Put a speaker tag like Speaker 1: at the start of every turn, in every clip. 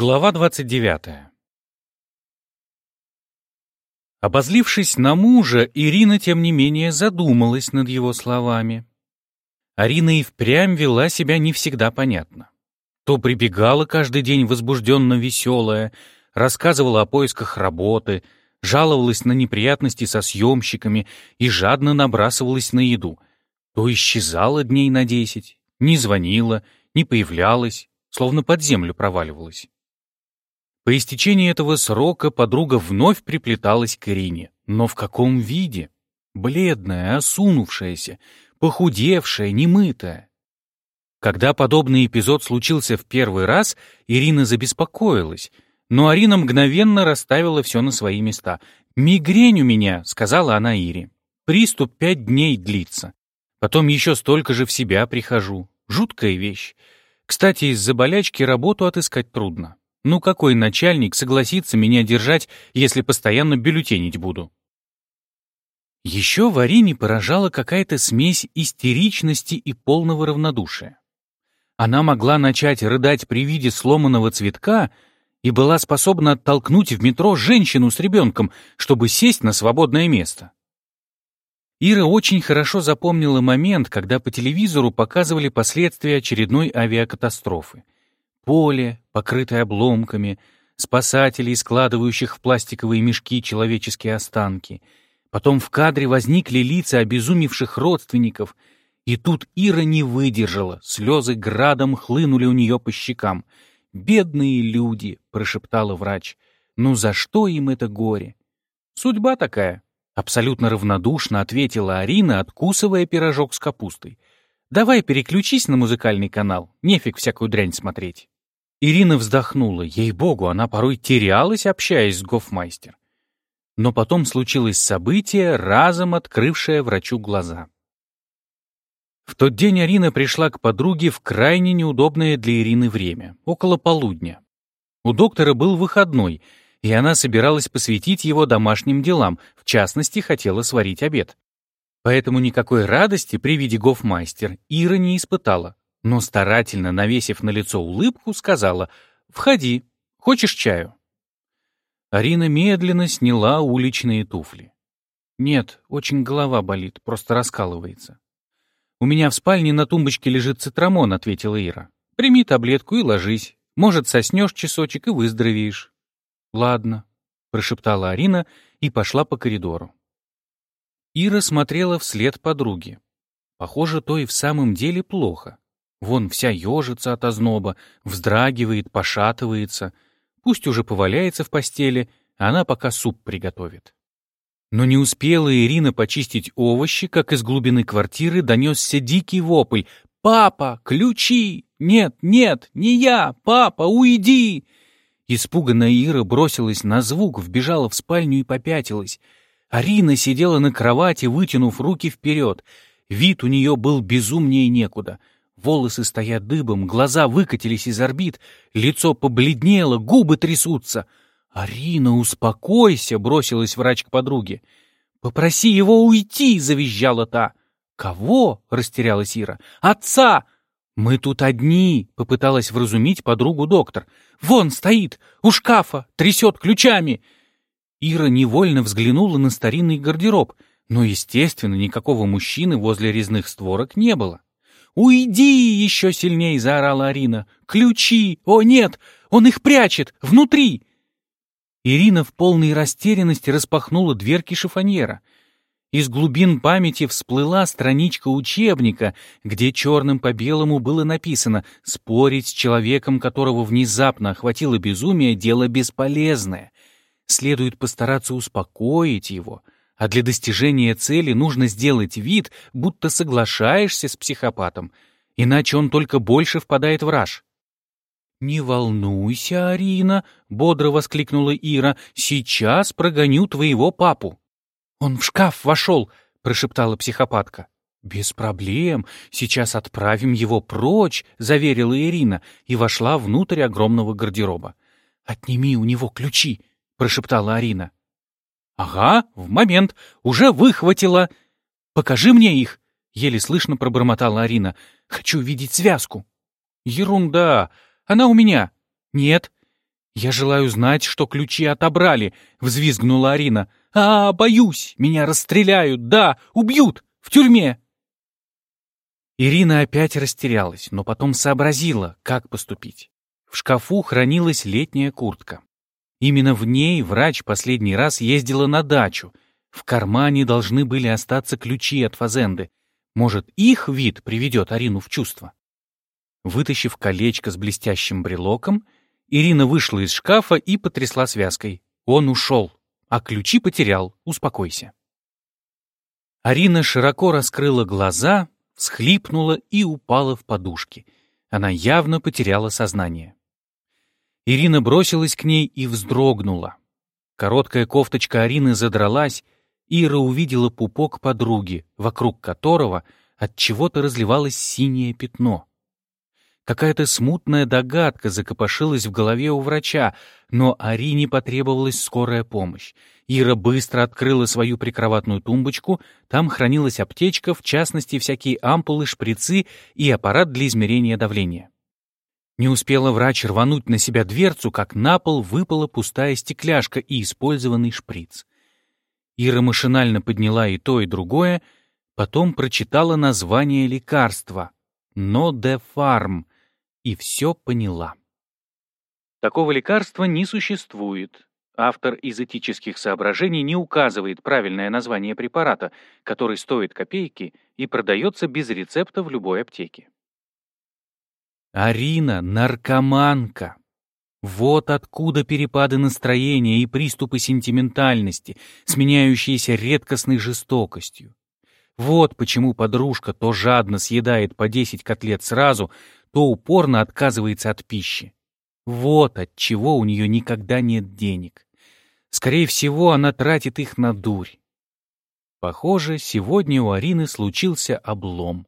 Speaker 1: Глава 29 Обозлившись на мужа, Ирина, тем не менее, задумалась над его словами. Арина и впрямь вела себя не всегда понятно. То прибегала каждый день возбужденно веселая, рассказывала о поисках работы, жаловалась на неприятности со съемщиками и жадно набрасывалась на еду. То исчезала дней на десять, не звонила, не появлялась, словно под землю проваливалась. По истечении этого срока подруга вновь приплеталась к Ирине. Но в каком виде? Бледная, осунувшаяся, похудевшая, немытая. Когда подобный эпизод случился в первый раз, Ирина забеспокоилась, но Арина мгновенно расставила все на свои места. «Мигрень у меня», — сказала она Ире. «Приступ пять дней длится. Потом еще столько же в себя прихожу. Жуткая вещь. Кстати, из-за болячки работу отыскать трудно. Ну какой начальник согласится меня держать, если постоянно бюллетенить буду? Еще в Арине поражала какая-то смесь истеричности и полного равнодушия. Она могла начать рыдать при виде сломанного цветка и была способна оттолкнуть в метро женщину с ребенком, чтобы сесть на свободное место. Ира очень хорошо запомнила момент, когда по телевизору показывали последствия очередной авиакатастрофы — Поле, покрытое обломками, спасателей, складывающих в пластиковые мешки человеческие останки. Потом в кадре возникли лица обезумевших родственников. И тут Ира не выдержала, слезы градом хлынули у нее по щекам. «Бедные люди!» — прошептала врач. «Ну за что им это горе?» «Судьба такая», — абсолютно равнодушно ответила Арина, откусывая пирожок с капустой. «Давай переключись на музыкальный канал, нефиг всякую дрянь смотреть». Ирина вздохнула. Ей-богу, она порой терялась, общаясь с гофмайстер. Но потом случилось событие, разом открывшее врачу глаза. В тот день Арина пришла к подруге в крайне неудобное для Ирины время, около полудня. У доктора был выходной, и она собиралась посвятить его домашним делам, в частности, хотела сварить обед. Поэтому никакой радости при виде гофмайстер Ира не испытала но старательно навесив на лицо улыбку, сказала «Входи, хочешь чаю?» Арина медленно сняла уличные туфли. «Нет, очень голова болит, просто раскалывается». «У меня в спальне на тумбочке лежит цитрамон», — ответила Ира. «Прими таблетку и ложись. Может, соснешь часочек и выздоровеешь». «Ладно», — прошептала Арина и пошла по коридору. Ира смотрела вслед подруге. Похоже, то и в самом деле плохо. Вон вся ежится от озноба, вздрагивает, пошатывается. Пусть уже поваляется в постели, а она пока суп приготовит. Но не успела Ирина почистить овощи, как из глубины квартиры донесся дикий вопль. «Папа, ключи! Нет, нет, не я! Папа, уйди!» Испуганная Ира бросилась на звук, вбежала в спальню и попятилась. Арина сидела на кровати, вытянув руки вперед. Вид у нее был безумнее некуда — Волосы стоят дыбом, глаза выкатились из орбит, лицо побледнело, губы трясутся. «Арина, успокойся!» — бросилась врач к подруге. «Попроси его уйти!» — завизжала та. «Кого?» — растерялась Ира. «Отца!» «Мы тут одни!» — попыталась вразумить подругу доктор. «Вон стоит! У шкафа! Трясет ключами!» Ира невольно взглянула на старинный гардероб, но, естественно, никакого мужчины возле резных створок не было. «Уйди!» — еще сильнее заорала Арина. «Ключи! О, нет! Он их прячет! Внутри!» Ирина в полной растерянности распахнула дверки шифоньера. Из глубин памяти всплыла страничка учебника, где черным по белому было написано «Спорить с человеком, которого внезапно охватило безумие, дело бесполезное. Следует постараться успокоить его» А для достижения цели нужно сделать вид, будто соглашаешься с психопатом, иначе он только больше впадает в раж. «Не волнуйся, Арина», — бодро воскликнула Ира, — «сейчас прогоню твоего папу». «Он в шкаф вошел», — прошептала психопатка. «Без проблем, сейчас отправим его прочь», — заверила Ирина и вошла внутрь огромного гардероба. «Отними у него ключи», — прошептала Арина. «Ага, в момент. Уже выхватила. Покажи мне их!» — еле слышно пробормотала Арина. «Хочу видеть связку». «Ерунда. Она у меня». «Нет. «Я желаю знать, что ключи отобрали», — взвизгнула Арина. «А, боюсь! Меня расстреляют! Да, убьют! В тюрьме!» Ирина опять растерялась, но потом сообразила, как поступить. В шкафу хранилась летняя куртка. Именно в ней врач последний раз ездила на дачу. В кармане должны были остаться ключи от фазенды. Может, их вид приведет Арину в чувство? Вытащив колечко с блестящим брелоком, Ирина вышла из шкафа и потрясла связкой. Он ушел, а ключи потерял, успокойся. Арина широко раскрыла глаза, всхлипнула и упала в подушки. Она явно потеряла сознание. Ирина бросилась к ней и вздрогнула. Короткая кофточка Арины задралась, Ира увидела пупок подруги, вокруг которого от чего-то разливалось синее пятно. Какая-то смутная догадка закопошилась в голове у врача, но Арине потребовалась скорая помощь. Ира быстро открыла свою прикроватную тумбочку, там хранилась аптечка, в частности, всякие ампулы, шприцы и аппарат для измерения давления. Не успела врач рвануть на себя дверцу, как на пол выпала пустая стекляшка и использованный шприц. Ира машинально подняла и то, и другое, потом прочитала название лекарства — «Нодефарм», и все поняла. Такого лекарства не существует. Автор из этических соображений не указывает правильное название препарата, который стоит копейки и продается без рецепта в любой аптеке. Арина — наркоманка. Вот откуда перепады настроения и приступы сентиментальности, сменяющиеся редкостной жестокостью. Вот почему подружка то жадно съедает по 10 котлет сразу, то упорно отказывается от пищи. Вот от чего у нее никогда нет денег. Скорее всего, она тратит их на дурь. Похоже, сегодня у Арины случился облом.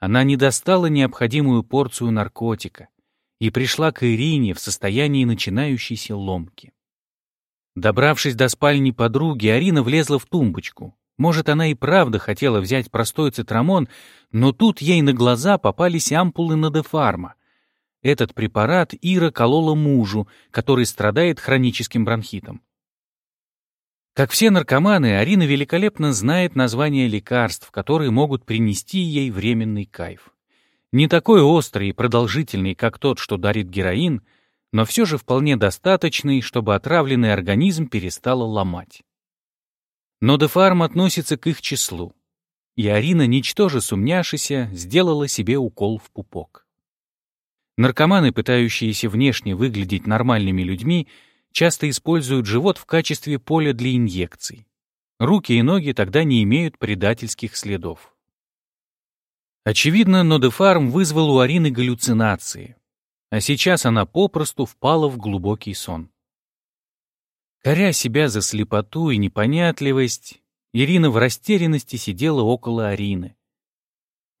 Speaker 1: Она не достала необходимую порцию наркотика и пришла к Ирине в состоянии начинающейся ломки. Добравшись до спальни подруги, Арина влезла в тумбочку. Может, она и правда хотела взять простой цитрамон, но тут ей на глаза попались ампулы Надефарма. Этот препарат Ира колола мужу, который страдает хроническим бронхитом. Как все наркоманы, Арина великолепно знает названия лекарств, которые могут принести ей временный кайф. Не такой острый и продолжительный, как тот, что дарит героин, но все же вполне достаточный, чтобы отравленный организм перестало ломать. Но Дефарм относится к их числу. И Арина, ничтоже сумняшися, сделала себе укол в пупок. Наркоманы, пытающиеся внешне выглядеть нормальными людьми, часто используют живот в качестве поля для инъекций. Руки и ноги тогда не имеют предательских следов. Очевидно, Нодефарм вызвал у Арины галлюцинации, а сейчас она попросту впала в глубокий сон. Коря себя за слепоту и непонятливость, Ирина в растерянности сидела около Арины.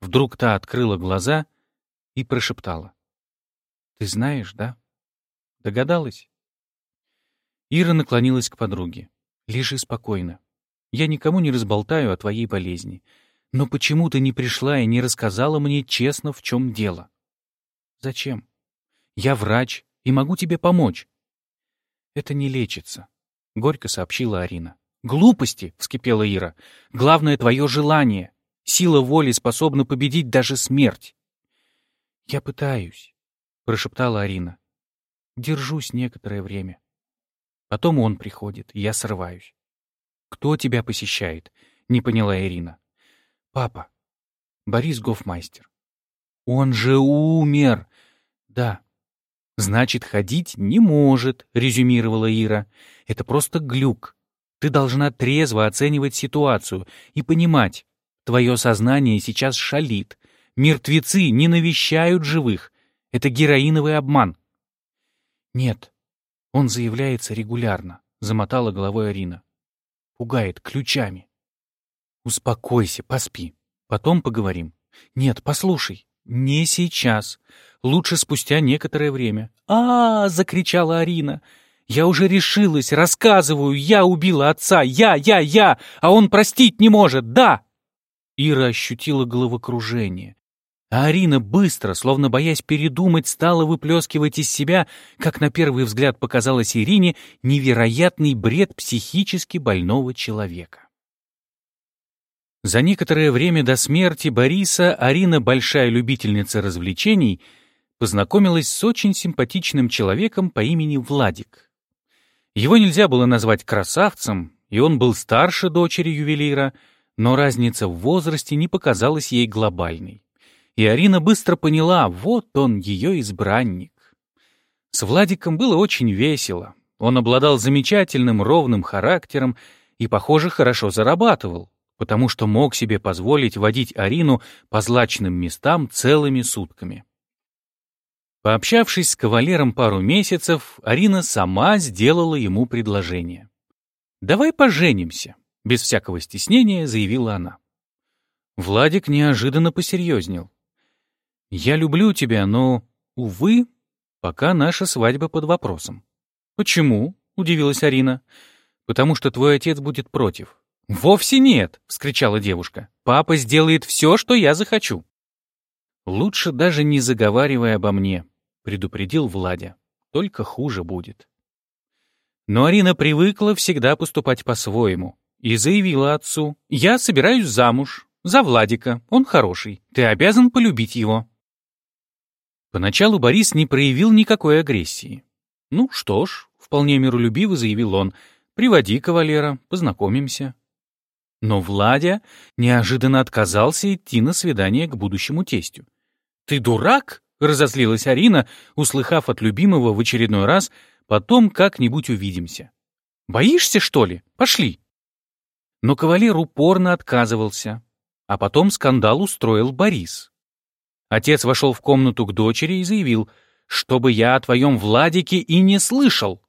Speaker 1: Вдруг та открыла глаза и прошептала. «Ты знаешь, да? Догадалась?» Ира наклонилась к подруге. «Лежи спокойно. Я никому не разболтаю о твоей болезни. Но почему ты не пришла и не рассказала мне честно, в чем дело?» «Зачем? Я врач и могу тебе помочь. «Это не лечится», — горько сообщила Арина. «Глупости!» — вскипела Ира. «Главное — твое желание. Сила воли способна победить даже смерть». «Я пытаюсь», — прошептала Арина. «Держусь некоторое время. Потом он приходит, я срываюсь». «Кто тебя посещает?» — не поняла Ирина. «Папа. Борис Гофмайстер». «Он же умер!» «Да, «Значит, ходить не может», — резюмировала Ира. «Это просто глюк. Ты должна трезво оценивать ситуацию и понимать, твое сознание сейчас шалит. Мертвецы не навещают живых. Это героиновый обман». «Нет, он заявляется регулярно», — замотала головой Арина. «Пугает ключами». «Успокойся, поспи. Потом поговорим». «Нет, послушай, не сейчас. Лучше спустя некоторое время. а, -а, -а закричала Арина. «Я уже решилась, рассказываю, я убила отца, я, я, я, а он простить не может, да!» Ира ощутила головокружение. А Арина быстро, словно боясь передумать, стала выплескивать из себя, как на первый взгляд показалось Ирине, невероятный бред психически больного человека. За некоторое время до смерти Бориса Арина, большая любительница развлечений, познакомилась с очень симпатичным человеком по имени Владик. Его нельзя было назвать красавцем, и он был старше дочери ювелира, но разница в возрасте не показалась ей глобальной. И Арина быстро поняла, вот он, ее избранник. С Владиком было очень весело. Он обладал замечательным ровным характером и, похоже, хорошо зарабатывал потому что мог себе позволить водить Арину по злачным местам целыми сутками. Пообщавшись с кавалером пару месяцев, Арина сама сделала ему предложение. «Давай поженимся», — без всякого стеснения заявила она. Владик неожиданно посерьезнел. «Я люблю тебя, но, увы, пока наша свадьба под вопросом». «Почему?» — удивилась Арина. «Потому что твой отец будет против. «Вовсе нет!» — вскричала девушка. «Папа сделает все, что я захочу». «Лучше даже не заговаривай обо мне», — предупредил Владя. «Только хуже будет». Но Арина привыкла всегда поступать по-своему и заявила отцу, «Я собираюсь замуж. За Владика. Он хороший. Ты обязан полюбить его». Поначалу Борис не проявил никакой агрессии. «Ну что ж», — вполне миролюбиво заявил он, «приводи кавалера, познакомимся». Но Владя неожиданно отказался идти на свидание к будущему тестю. «Ты дурак?» — разозлилась Арина, услыхав от любимого в очередной раз «потом как-нибудь увидимся». «Боишься, что ли? Пошли!» Но кавалер упорно отказывался, а потом скандал устроил Борис. Отец вошел в комнату к дочери и заявил, «Чтобы я о твоем Владике и не слышал».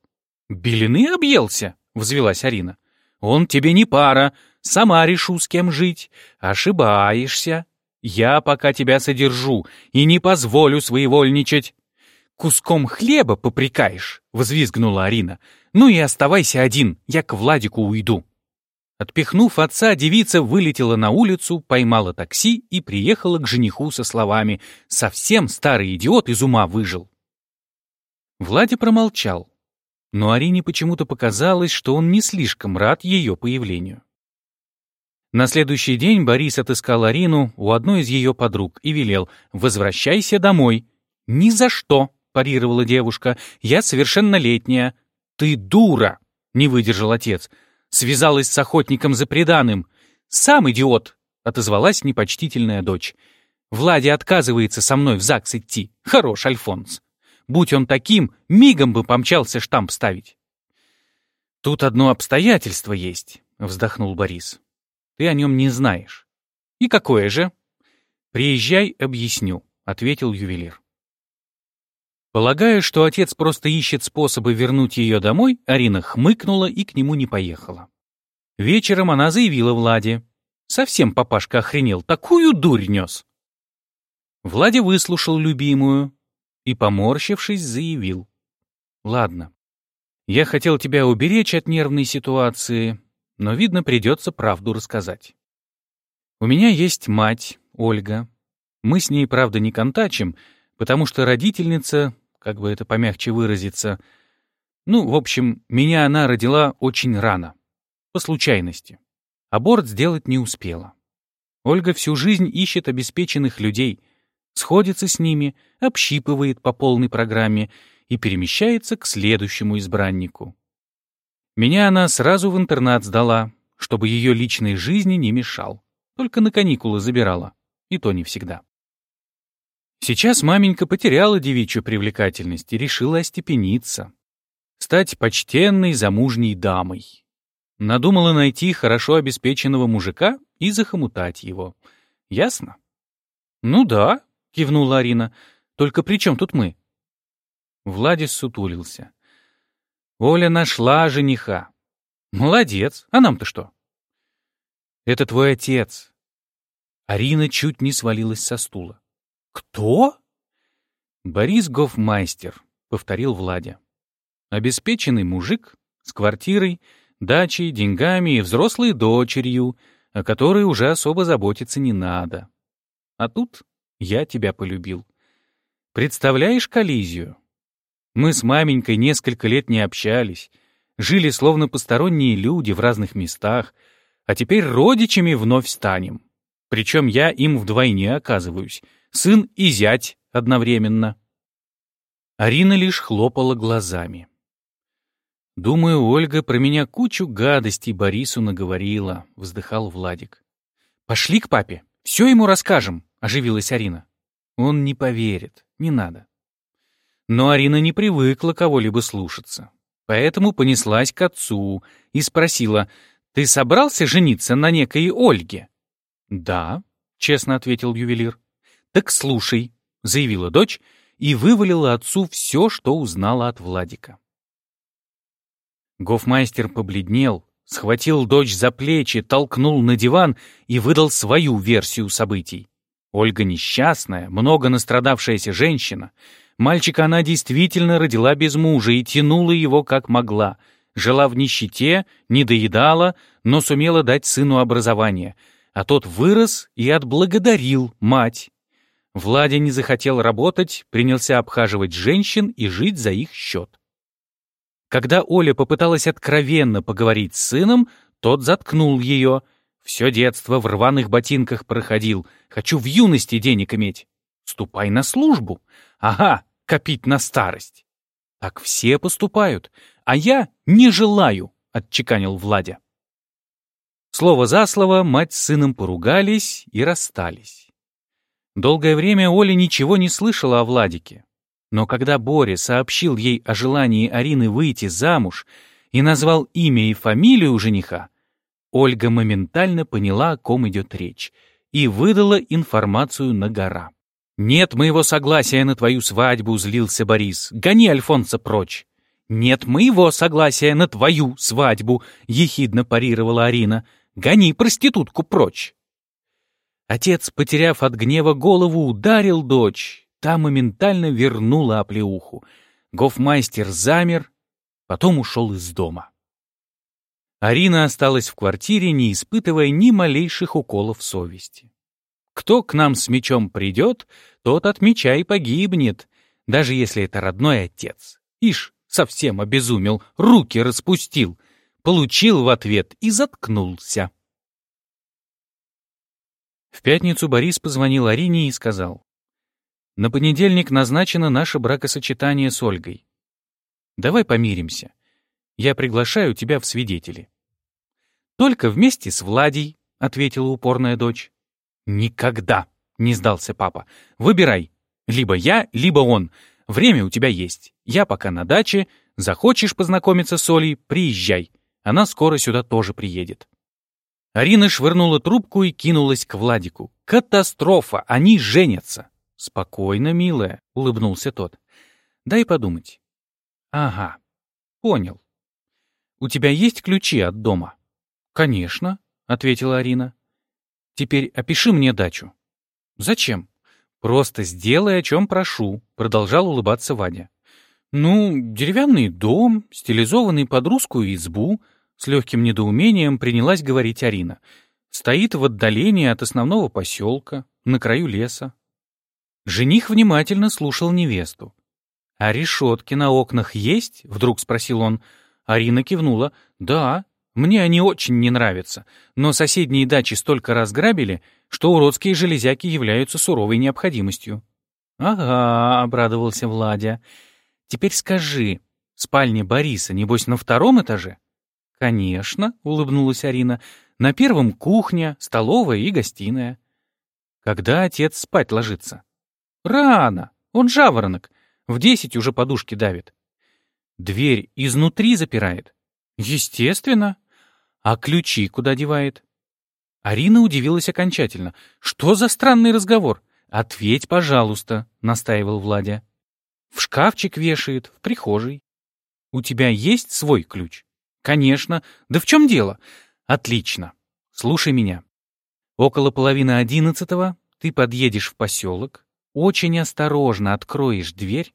Speaker 1: «Белины объелся?» — взвелась Арина. «Он тебе не пара, Сама решу, с кем жить. Ошибаешься. Я пока тебя содержу и не позволю своевольничать. Куском хлеба попрекаешь, — взвизгнула Арина. Ну и оставайся один, я к Владику уйду. Отпихнув отца, девица вылетела на улицу, поймала такси и приехала к жениху со словами «Совсем старый идиот из ума выжил». Владя промолчал, но Арине почему-то показалось, что он не слишком рад ее появлению. На следующий день Борис отыскал Арину у одной из ее подруг и велел «Возвращайся домой». «Ни за что», — парировала девушка, — «я совершеннолетняя». «Ты дура», — не выдержал отец. «Связалась с охотником за преданным». «Сам идиот», — отозвалась непочтительная дочь. «Владя отказывается со мной в ЗАГС идти. Хорош, Альфонс. Будь он таким, мигом бы помчался штамп ставить». «Тут одно обстоятельство есть», — вздохнул Борис. Ты о нем не знаешь. И какое же? Приезжай, объясню, ответил ювелир. Полагая, что отец просто ищет способы вернуть ее домой, Арина хмыкнула и к нему не поехала. Вечером она заявила Владе. Совсем папашка охренел, такую дурь нес. Владя выслушал любимую и, поморщившись, заявил. «Ладно, я хотел тебя уберечь от нервной ситуации, но, видно, придется правду рассказать. У меня есть мать, Ольга. Мы с ней, правда, не контачим, потому что родительница, как бы это помягче выразиться, ну, в общем, меня она родила очень рано, по случайности. Аборт сделать не успела. Ольга всю жизнь ищет обеспеченных людей, сходится с ними, общипывает по полной программе и перемещается к следующему избраннику. Меня она сразу в интернат сдала, чтобы ее личной жизни не мешал. Только на каникулы забирала. И то не всегда. Сейчас маменька потеряла девичью привлекательность и решила остепениться. Стать почтенной замужней дамой. Надумала найти хорошо обеспеченного мужика и захомутать его. Ясно? «Ну да», — кивнула Арина. «Только при чем тут мы?» Владис сутулился. Оля нашла жениха. Молодец. А нам-то что? Это твой отец. Арина чуть не свалилась со стула. Кто? Борис Гофмайстер, повторил Владя. Обеспеченный мужик с квартирой, дачей, деньгами и взрослой дочерью, о которой уже особо заботиться не надо. А тут я тебя полюбил. Представляешь коллизию? Мы с маменькой несколько лет не общались, жили словно посторонние люди в разных местах, а теперь родичами вновь станем. Причем я им вдвойне оказываюсь, сын и зять одновременно. Арина лишь хлопала глазами. «Думаю, Ольга про меня кучу гадостей Борису наговорила», — вздыхал Владик. «Пошли к папе, все ему расскажем», — оживилась Арина. «Он не поверит, не надо». Но Арина не привыкла кого-либо слушаться, поэтому понеслась к отцу и спросила, «Ты собрался жениться на некой Ольге?» «Да», — честно ответил ювелир. «Так слушай», — заявила дочь и вывалила отцу все, что узнала от Владика. Гофмайстер побледнел, схватил дочь за плечи, толкнул на диван и выдал свою версию событий. Ольга несчастная, много настрадавшаяся женщина. Мальчика она действительно родила без мужа и тянула его как могла. Жила в нищете, не доедала, но сумела дать сыну образование. А тот вырос и отблагодарил мать. Владя не захотел работать, принялся обхаживать женщин и жить за их счет. Когда Оля попыталась откровенно поговорить с сыном, тот заткнул ее. Все детство в рваных ботинках проходил. Хочу в юности денег иметь. Ступай на службу. Ага, копить на старость. Так все поступают, а я не желаю, отчеканил Владя. Слово за слово мать с сыном поругались и расстались. Долгое время Оля ничего не слышала о Владике. Но когда Боря сообщил ей о желании Арины выйти замуж и назвал имя и фамилию жениха, Ольга моментально поняла, о ком идет речь, и выдала информацию на гора. «Нет моего согласия на твою свадьбу», — злился Борис. «Гони Альфонса прочь». «Нет моего согласия на твою свадьбу», — ехидно парировала Арина. «Гони проститутку прочь». Отец, потеряв от гнева голову, ударил дочь, Та моментально вернула оплеуху. Гофмайстер замер, потом ушел из дома. Арина осталась в квартире, не испытывая ни малейших уколов совести. Кто к нам с мечом придет, тот от меча и погибнет, даже если это родной отец. Ишь, совсем обезумел, руки распустил, получил в ответ и заткнулся. В пятницу Борис позвонил Арине и сказал, на понедельник назначено наше бракосочетание с Ольгой. Давай помиримся. Я приглашаю тебя в свидетели. Только вместе с Владей, — ответила упорная дочь. Никогда, — не сдался папа. Выбирай. Либо я, либо он. Время у тебя есть. Я пока на даче. Захочешь познакомиться с Олей, приезжай. Она скоро сюда тоже приедет. Арина швырнула трубку и кинулась к Владику. Катастрофа, они женятся. «Спокойно, милая», — улыбнулся тот. «Дай подумать». «Ага, понял. У тебя есть ключи от дома?» «Конечно», — ответила Арина. «Теперь опиши мне дачу». «Зачем?» «Просто сделай, о чем прошу», — продолжал улыбаться Вадя. «Ну, деревянный дом, стилизованный под русскую избу», — с легким недоумением принялась говорить Арина. «Стоит в отдалении от основного поселка, на краю леса. Жених внимательно слушал невесту. «А решетки на окнах есть?» — вдруг спросил он. Арина кивнула. «Да, мне они очень не нравятся, но соседние дачи столько разграбили, что уродские железяки являются суровой необходимостью». «Ага», — обрадовался Владя. «Теперь скажи, спальня Бориса, небось, на втором этаже?» «Конечно», — улыбнулась Арина. «На первом кухня, столовая и гостиная». «Когда отец спать ложится?» Рано. Он жаворонок. В десять уже подушки давит. Дверь изнутри запирает. Естественно. А ключи куда девает? Арина удивилась окончательно. Что за странный разговор? Ответь, пожалуйста, настаивал Владя. В шкафчик вешает, в прихожей. У тебя есть свой ключ? Конечно. Да в чем дело? Отлично. Слушай меня. Около половины одиннадцатого ты подъедешь в поселок, очень осторожно откроешь дверь,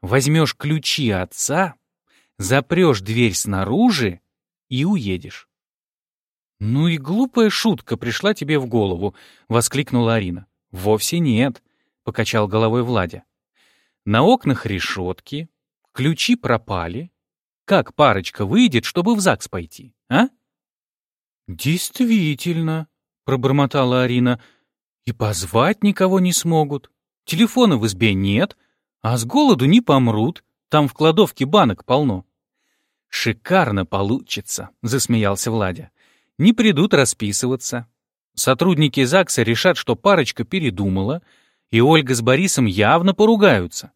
Speaker 1: возьмешь ключи отца, запрешь дверь снаружи и уедешь. «Ну и глупая шутка пришла тебе в голову», — воскликнула Арина. «Вовсе нет. покачал головой Владя. На окнах решетки, ключи пропали. Как парочка выйдет, чтобы в ЗАГС пойти, а? Действительно, пробормотала Арина. И позвать никого не смогут. Телефона в избе нет, а с голоду не помрут. Там в кладовке банок полно. Шикарно получится, засмеялся Владя. Не придут расписываться. Сотрудники ЗАГСа решат, что парочка передумала, и Ольга с Борисом явно поругаются.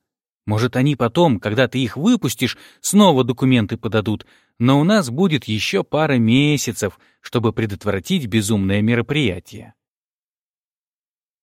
Speaker 1: Может, они потом, когда ты их выпустишь, снова документы подадут, но у нас будет еще пара месяцев, чтобы предотвратить безумное мероприятие.